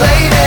lady